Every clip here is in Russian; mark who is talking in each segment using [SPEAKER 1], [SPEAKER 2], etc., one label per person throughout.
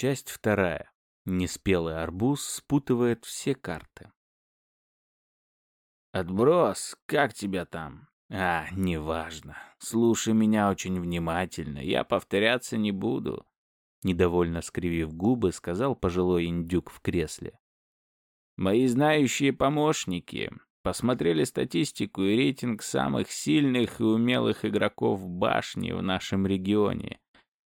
[SPEAKER 1] Часть вторая. Неспелый арбуз спутывает все карты.
[SPEAKER 2] «Отброс, как тебя там?» «А, неважно. Слушай меня очень внимательно, я повторяться не буду», —
[SPEAKER 1] недовольно скривив губы, сказал пожилой индюк в кресле.
[SPEAKER 2] «Мои знающие помощники посмотрели статистику и рейтинг самых сильных и умелых игроков башни в нашем регионе.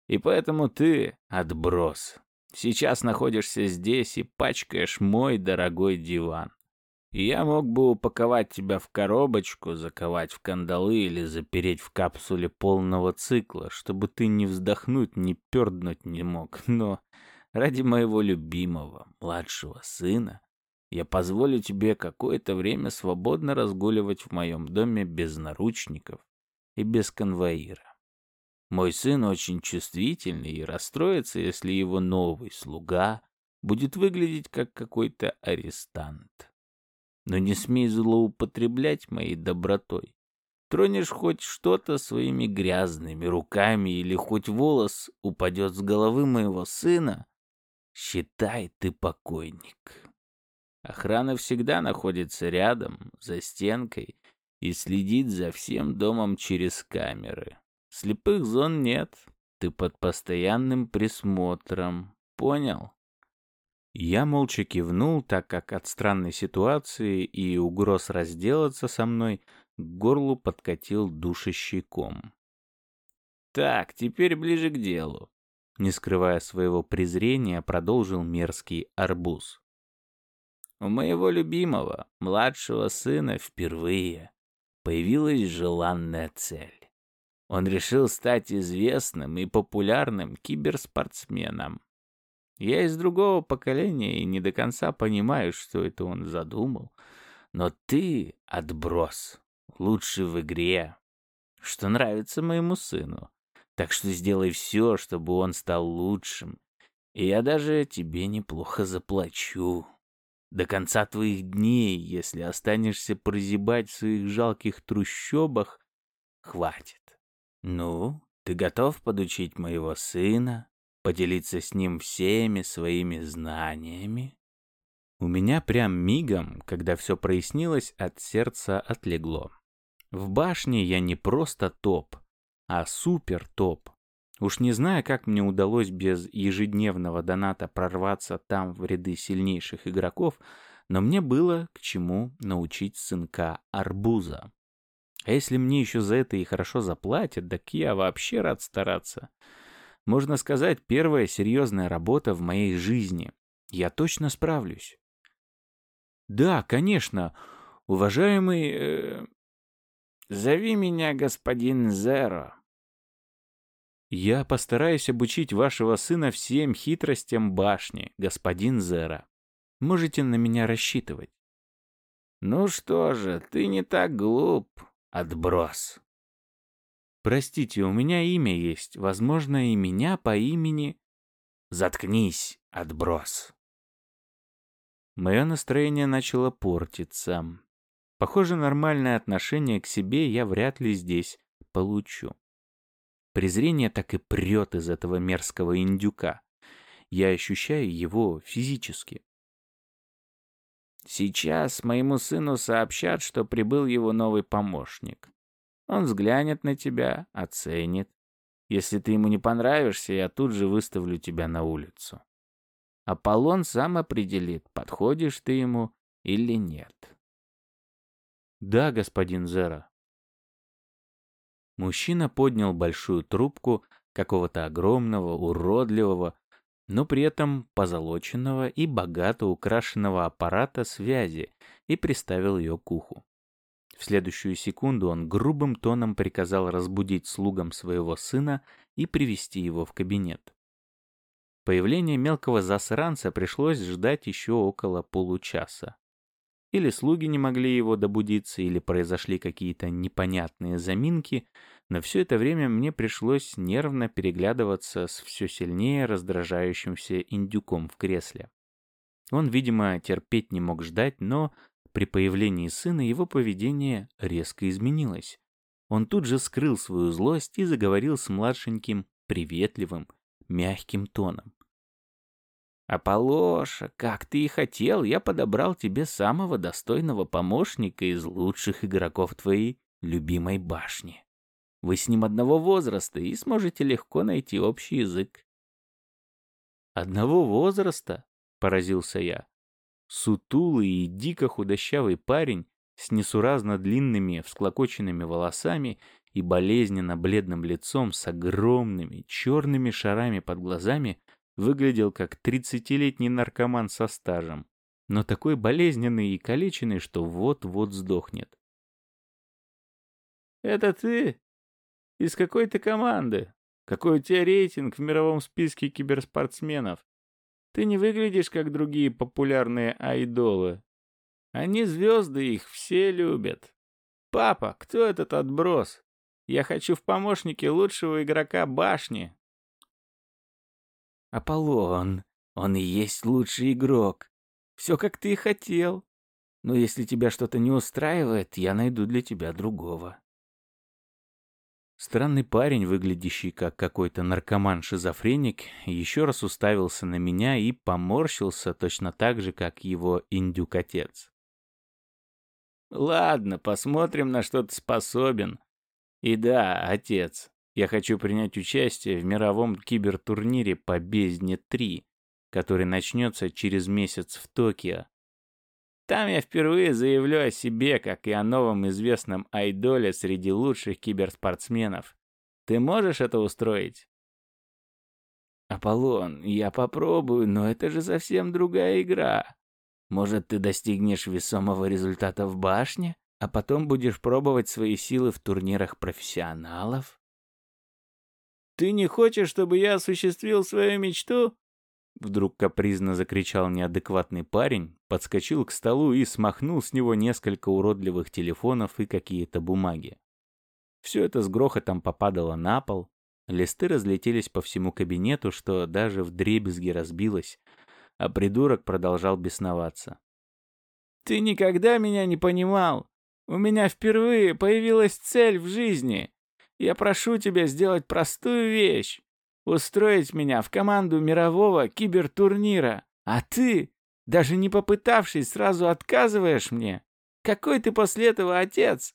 [SPEAKER 2] И поэтому ты, отброс, сейчас находишься здесь и пачкаешь мой дорогой диван. Я мог бы упаковать тебя в коробочку, заковать в кандалы или запереть в капсуле полного цикла, чтобы ты ни вздохнуть, ни перднуть не мог. Но ради моего любимого младшего сына я позволю тебе какое-то время свободно разгуливать в моем доме без наручников и без конвоира. Мой сын очень чувствительный и расстроится, если его новый слуга будет выглядеть как какой-то арестант. Но не смей злоупотреблять моей добротой. Тронешь хоть что-то своими грязными руками или хоть волос упадет с головы моего сына, считай ты покойник. Охрана всегда находится рядом, за стенкой, и следит за всем домом через камеры. Слепых зон нет, ты под постоянным присмотром. Понял?
[SPEAKER 1] Я молча кивнул, так как от странной ситуации и угроз разделаться со мной к горлу подкатил душащий ком.
[SPEAKER 2] «Так, теперь ближе к делу», — не скрывая своего презрения, продолжил мерзкий арбуз. «У моего любимого, младшего сына впервые появилась желанная цель. Он решил стать известным и популярным киберспортсменом. Я из другого поколения и не до конца понимаю, что это он задумал. Но ты, отброс, лучший в игре, что нравится моему сыну. Так что сделай все, чтобы он стал лучшим. И я даже тебе неплохо заплачу. До конца твоих дней, если останешься прозябать в своих жалких трущобах, хватит. Ну, ты готов подучить моего сына, поделиться с ним всеми своими знаниями.
[SPEAKER 1] У меня прям мигом, когда все прояснилось, от сердца отлегло. В башне я не просто топ, а супер топ. Уж не знаю, как мне удалось без ежедневного доната прорваться там в ряды сильнейших игроков, но мне было к чему научить сынка арбуза. А если мне еще за это и хорошо заплатят, так я вообще рад стараться. Можно сказать, первая серьезная работа в моей жизни. Я точно справлюсь. Да, конечно, уважаемый... Э...
[SPEAKER 2] Зови меня господин Зеро.
[SPEAKER 1] Я постараюсь обучить вашего сына всем хитростям башни, господин Зеро. Можете на меня рассчитывать.
[SPEAKER 2] Ну что же, ты не так глуп, отброс.
[SPEAKER 1] Простите, у меня имя есть. Возможно, и меня по имени...
[SPEAKER 2] Заткнись, отброс.
[SPEAKER 1] Мое настроение начало портиться. Похоже, нормальное отношение к себе я вряд ли здесь получу. Презрение так и прет из этого мерзкого индюка. Я ощущаю его физически.
[SPEAKER 2] Сейчас моему сыну сообщат, что прибыл его новый помощник. Он взглянет на тебя, оценит. Если ты ему не понравишься, я тут же выставлю тебя на улицу. Аполлон сам определит, подходишь ты ему или нет.
[SPEAKER 1] Да, господин Зера. Мужчина поднял большую трубку какого-то огромного, уродливого, но при этом позолоченного и богато украшенного аппарата связи и приставил ее к уху. В следующую секунду он грубым тоном приказал разбудить слугам своего сына и привести его в кабинет. Появление мелкого засранца пришлось ждать еще около получаса. Или слуги не могли его добудиться, или произошли какие-то непонятные заминки, но все это время мне пришлось нервно переглядываться с все сильнее раздражающимся индюком в кресле. Он, видимо, терпеть не мог ждать, но при появлении сына его поведение резко изменилось. Он тут же скрыл свою злость и заговорил с младшеньким приветливым, мягким тоном. Аполоша, как ты и хотел, я подобрал тебе самого достойного помощника из лучших игроков твоей любимой башни. Вы с ним одного возраста и сможете легко найти общий язык.
[SPEAKER 2] Одного возраста? Поразился я. Сутулый и дико худощавый парень с несуразно длинными всклокоченными волосами и болезненно бледным лицом с огромными черными шарами под глазами выглядел как тридцатилетний наркоман со стажем, но такой болезненный и калеченный, что вот-вот сдохнет.
[SPEAKER 1] «Это ты? Из какой ты команды? Какой у тебя рейтинг в мировом списке киберспортсменов? Ты не выглядишь, как другие популярные айдолы. Они звезды, их все любят. Папа, кто этот отброс? Я хочу в помощнике лучшего игрока башни.
[SPEAKER 2] Аполлон, он и есть лучший игрок. Все, как ты и хотел. Но если тебя что-то не устраивает, я найду для тебя другого. Странный парень, выглядящий как какой-то наркоман-шизофреник, еще раз уставился на меня и поморщился точно так же, как его индюк-отец.
[SPEAKER 1] «Ладно, посмотрим, на что ты способен. И да, отец, я хочу принять участие в мировом кибертурнире по Бездне 3, который начнется через месяц в Токио. Там я впервые заявлю о себе, как и о новом известном айдоле среди лучших киберспортсменов. Ты можешь это устроить?
[SPEAKER 2] Аполлон, я попробую, но это же совсем другая игра. Может, ты достигнешь весомого результата в башне, а потом будешь пробовать свои силы в турнирах профессионалов?
[SPEAKER 1] Ты не хочешь, чтобы я осуществил свою мечту?
[SPEAKER 2] Вдруг капризно закричал неадекватный парень, подскочил к столу и смахнул с него несколько уродливых телефонов и какие-то бумаги. Все это с грохотом попадало на пол, листы разлетелись по всему кабинету, что даже в дребезги разбилось, а придурок продолжал бесноваться.
[SPEAKER 1] «Ты никогда меня не понимал! У меня впервые появилась цель в жизни! Я прошу тебя сделать простую вещь устроить меня в команду мирового кибертурнира, а ты, даже не попытавшись, сразу отказываешь мне? Какой ты после этого отец?»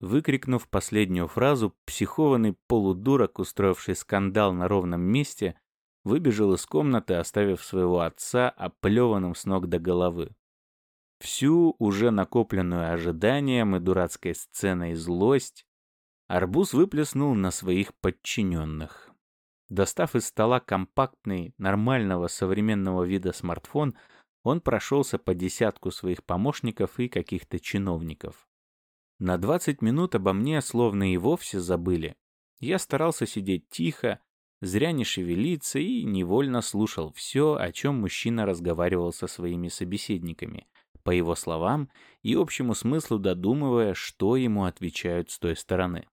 [SPEAKER 2] Выкрикнув последнюю фразу, психованный полудурок, устроивший скандал на ровном месте, выбежал из комнаты, оставив своего отца оплеванным с ног до головы. Всю уже накопленную ожиданием и дурацкой сценой злость Арбуз выплеснул на своих подчиненных. Достав из стола компактный, нормального современного вида смартфон, он прошелся по десятку своих помощников и каких-то чиновников. На 20 минут обо мне словно и вовсе забыли. Я старался сидеть тихо, зря не шевелиться и невольно слушал все, о чем мужчина разговаривал со своими собеседниками, по его словам и общему смыслу додумывая, что ему отвечают с той стороны.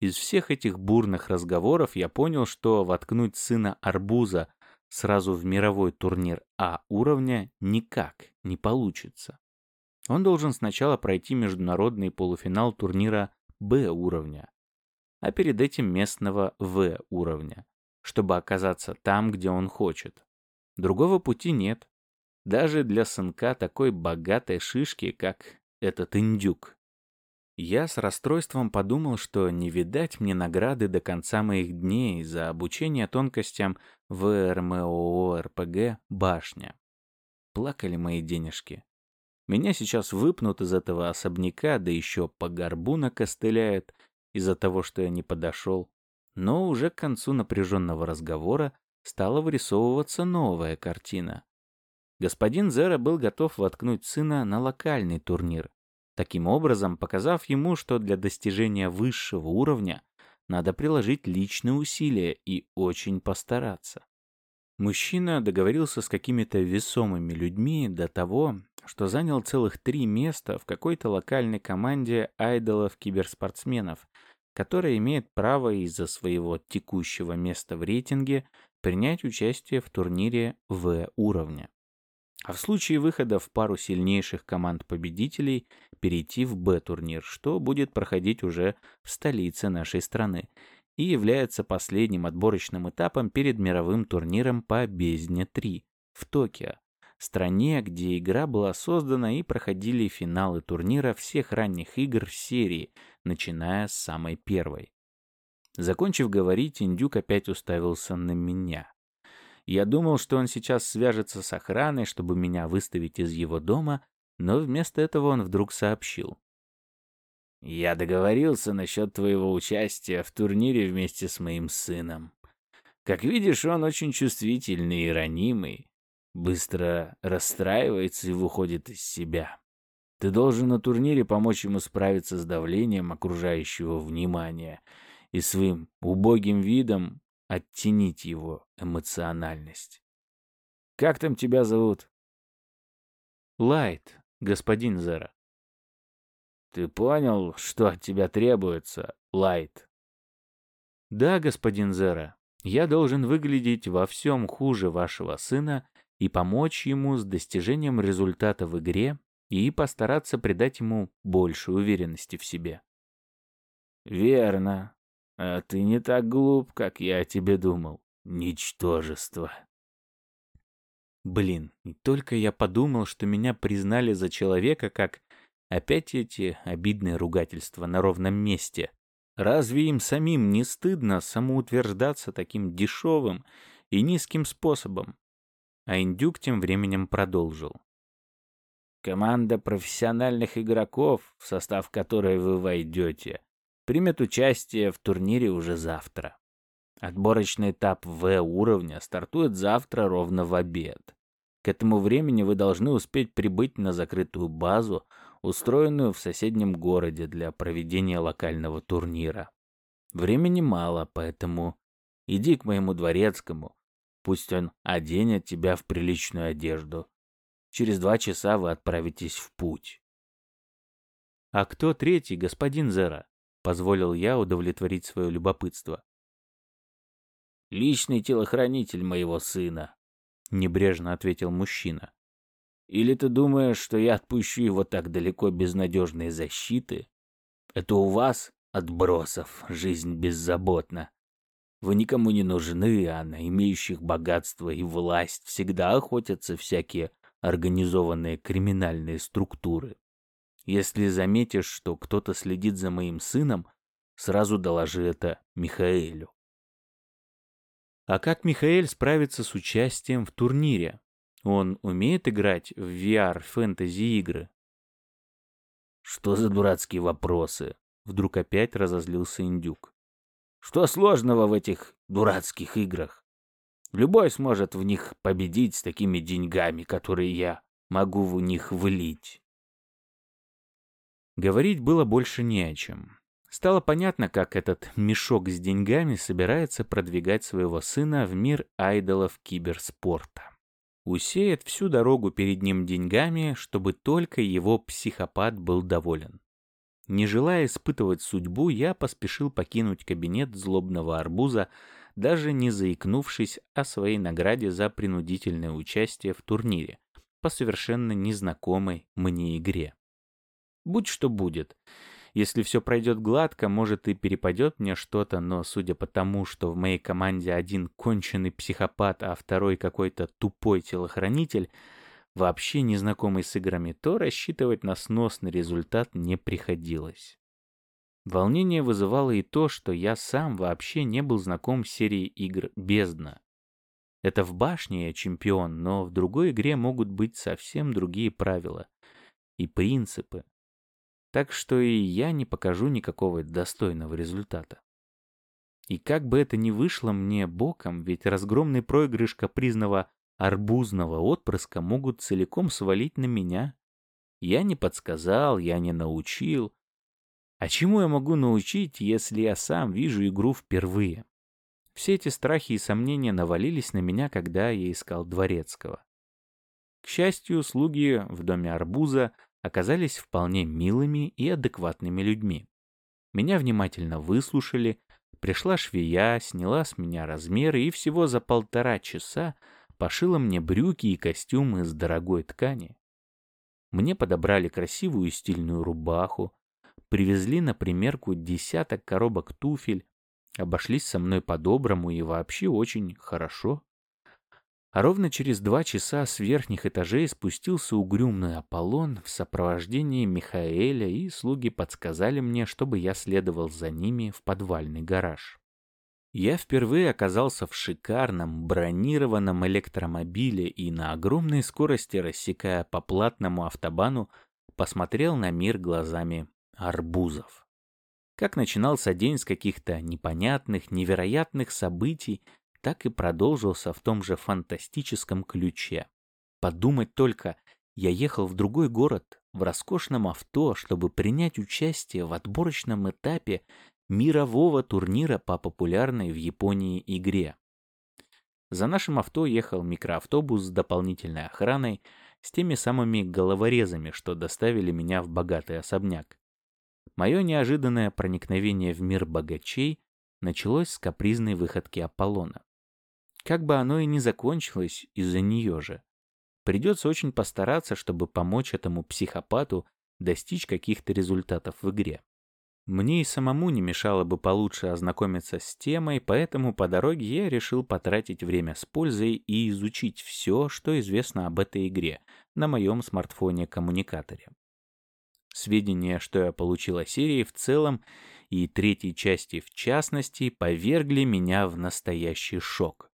[SPEAKER 2] Из всех этих бурных разговоров я понял, что воткнуть сына арбуза сразу в мировой турнир А уровня никак не получится. Он должен сначала пройти международный полуфинал турнира Б уровня, а перед этим местного В уровня, чтобы оказаться там, где он хочет. Другого пути нет. Даже для сынка такой богатой шишки, как этот индюк. Я с расстройством подумал, что не видать мне награды до конца моих дней за обучение тонкостям в РМОО-РПГ «Башня». Плакали мои денежки. Меня сейчас выпнут из этого особняка, да еще по горбу накостыляют из-за того, что я не подошел. Но уже к концу напряженного разговора стала вырисовываться новая картина. Господин Зера был готов воткнуть сына на локальный турнир, таким образом показав ему, что для достижения высшего уровня надо приложить личные усилия и очень постараться. Мужчина договорился с какими-то весомыми людьми до того, что занял целых три места в какой-то локальной команде айдолов-киберспортсменов, которая имеет право из-за своего текущего места в рейтинге принять участие в турнире В уровня а в случае выхода в пару сильнейших команд победителей перейти в Б-турнир, что будет проходить уже в столице нашей страны,
[SPEAKER 1] и является последним отборочным этапом перед мировым турниром по Бездне-3 в Токио, стране, где игра была создана и проходили финалы турнира всех ранних игр серии, начиная с самой первой. Закончив говорить, индюк опять уставился на меня. Я думал, что он сейчас свяжется с охраной, чтобы меня выставить из его дома, но вместо этого он вдруг сообщил. «Я договорился насчет твоего участия в турнире вместе с моим сыном. Как видишь, он очень чувствительный и ранимый, быстро расстраивается и выходит из себя. Ты должен на турнире помочь ему справиться с давлением окружающего внимания и своим убогим видом оттенить его эмоциональность. Как там тебя зовут? Лайт, господин Зера.
[SPEAKER 2] Ты понял, что от тебя требуется, Лайт?
[SPEAKER 1] Да, господин Зера. Я должен выглядеть во всем хуже вашего сына и помочь ему с достижением результата в игре и постараться придать ему больше уверенности в себе.
[SPEAKER 2] Верно. А ты не так глуп, как я о тебе думал. Ничтожество.
[SPEAKER 1] Блин, и только я подумал, что меня признали за человека, как опять эти обидные ругательства на ровном месте. Разве им самим не стыдно самоутверждаться таким дешевым и низким способом? А индюк тем временем продолжил.
[SPEAKER 2] Команда профессиональных игроков, в состав которой вы войдете, примет участие в турнире уже завтра. Отборочный этап В уровня стартует завтра ровно в обед. К этому времени вы должны успеть прибыть на закрытую базу, устроенную в соседнем городе для проведения локального турнира. Времени мало, поэтому иди к моему дворецкому. Пусть он оденет тебя в приличную одежду. Через два часа вы отправитесь в путь.
[SPEAKER 1] — А кто третий, господин Зера? Позволил я удовлетворить свое любопытство.
[SPEAKER 2] «Личный телохранитель моего сына», — небрежно ответил мужчина. «Или ты думаешь, что я отпущу его так далеко без надежной защиты? Это у вас, отбросов, жизнь беззаботна. Вы никому не нужны, а на имеющих богатство и власть всегда охотятся всякие организованные криминальные структуры. Если заметишь, что кто-то следит за моим сыном, сразу доложи это Михаэлю.
[SPEAKER 1] А как Михаэль справится с участием в турнире? Он умеет играть в VR-фэнтези-игры?
[SPEAKER 2] Что за дурацкие вопросы? Вдруг опять разозлился индюк. Что сложного в этих дурацких играх? Любой сможет в них победить с такими деньгами, которые я могу в них влить.
[SPEAKER 1] Говорить было больше не о чем. Стало понятно, как этот мешок с деньгами собирается продвигать своего сына в мир айдолов киберспорта. Усеет всю дорогу перед ним деньгами, чтобы только его психопат был доволен. Не желая испытывать судьбу, я поспешил покинуть кабинет злобного арбуза, даже не заикнувшись о своей награде за принудительное участие в турнире по совершенно незнакомой мне игре. Будь что будет. Если все пройдет гладко, может и перепадет мне что-то, но судя по тому, что в моей команде один конченый психопат, а второй какой-то тупой телохранитель, вообще незнакомый с играми, то рассчитывать на сносный результат не приходилось. Волнение вызывало и то, что я сам вообще не был знаком с серией игр «Бездна». Это в башне я чемпион, но в другой игре могут быть совсем другие правила и принципы, так что и я не покажу никакого достойного результата. И как бы это ни вышло мне боком, ведь разгромный проигрыш капризного арбузного отпрыска могут целиком свалить на меня. Я не подсказал, я не научил. А чему я могу научить, если я сам вижу игру впервые? Все эти страхи и сомнения навалились на меня, когда я искал дворецкого. К счастью, слуги в доме арбуза оказались вполне милыми и адекватными людьми. Меня внимательно выслушали, пришла швея, сняла с меня размеры и всего за полтора часа пошила мне брюки и костюмы из дорогой ткани. Мне подобрали красивую и стильную рубаху, привезли на примерку десяток коробок туфель, обошлись со мной по-доброму и вообще очень хорошо. А ровно через два часа с верхних этажей спустился угрюмный Аполлон в сопровождении Михаэля, и слуги подсказали мне, чтобы я следовал за ними в подвальный гараж. Я впервые оказался в шикарном бронированном электромобиле и на огромной скорости, рассекая по платному автобану, посмотрел на мир глазами арбузов. Как начинался день с каких-то непонятных, невероятных событий, так и продолжился в том же фантастическом ключе. Подумать только, я ехал в другой город в роскошном авто, чтобы принять участие в отборочном этапе мирового турнира по популярной в Японии игре. За нашим авто ехал микроавтобус с дополнительной охраной, с теми самыми головорезами, что доставили меня в богатый особняк. Мое неожиданное проникновение в мир богачей началось с капризной выходки Аполлона. Как бы оно и не закончилось из-за нее же. Придется очень постараться, чтобы помочь этому психопату достичь каких-то результатов в игре. Мне и самому не мешало бы получше ознакомиться с темой, поэтому по дороге я решил потратить время с пользой и изучить все, что известно об этой игре на моем смартфоне-коммуникаторе. Сведения, что я получил о серии в целом и третьей части в частности, повергли меня в настоящий шок.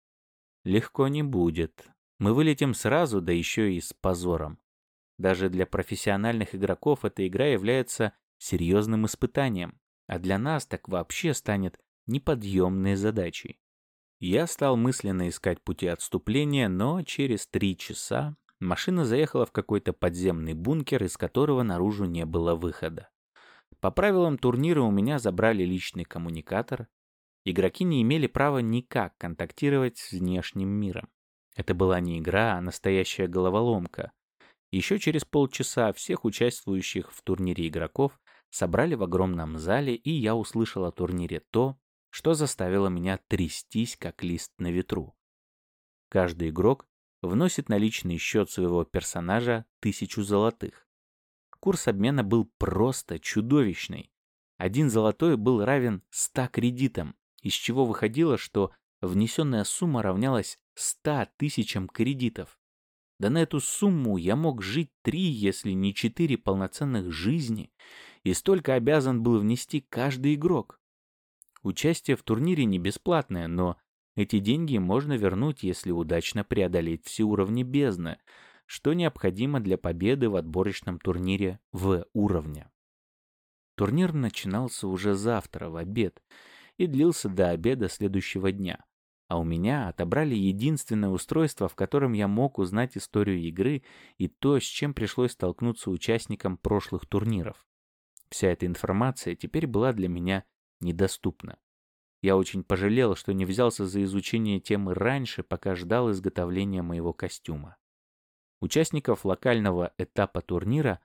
[SPEAKER 1] Легко не будет. Мы вылетим сразу, да еще и с позором. Даже для профессиональных игроков эта игра является серьезным испытанием, а для нас так вообще станет неподъемной задачей. Я стал мысленно искать пути отступления, но через три часа машина заехала в какой-то подземный бункер, из которого наружу не было выхода. По правилам турнира у меня забрали личный коммуникатор, Игроки не имели права никак контактировать с внешним миром. Это была не игра, а настоящая головоломка. Еще через полчаса всех участвующих в турнире игроков собрали в огромном зале, и я услышал о турнире то, что заставило меня трястись, как лист на ветру. Каждый игрок вносит на личный счет своего персонажа тысячу золотых. Курс обмена был просто чудовищный. Один золотой был равен 100 кредитам, из чего выходило, что внесенная сумма равнялась 100 тысячам кредитов. Да на эту сумму я мог жить три, если не четыре полноценных жизни, и столько обязан был внести каждый игрок. Участие в турнире не бесплатное, но эти деньги можно вернуть, если удачно преодолеть все уровни бездны, что необходимо для победы в отборочном турнире в уровня. Турнир начинался уже завтра, в обед, и длился до обеда следующего дня. А у меня отобрали единственное устройство, в котором я мог узнать историю игры и то, с чем пришлось столкнуться участникам прошлых турниров. Вся эта информация теперь была для меня недоступна. Я очень пожалел, что не взялся за изучение темы раньше, пока ждал изготовления моего костюма. Участников локального этапа турнира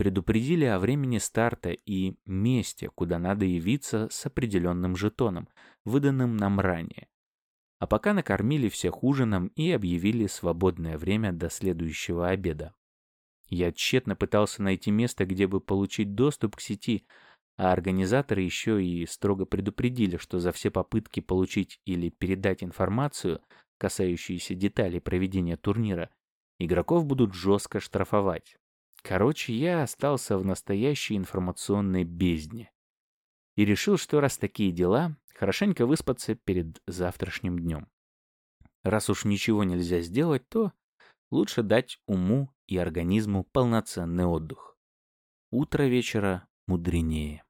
[SPEAKER 1] предупредили о времени старта и месте, куда надо явиться с определенным жетоном, выданным нам ранее. А пока накормили всех ужином и объявили свободное время до следующего обеда. Я тщетно пытался найти место, где бы получить доступ к сети, а организаторы еще и строго предупредили, что за все попытки получить или передать информацию, касающуюся деталей проведения турнира, игроков будут жестко штрафовать. Короче, я остался в настоящей информационной бездне. И решил, что раз такие дела, хорошенько выспаться перед завтрашним днем. Раз уж ничего нельзя сделать, то лучше дать уму и организму полноценный отдых. Утро вечера мудренее.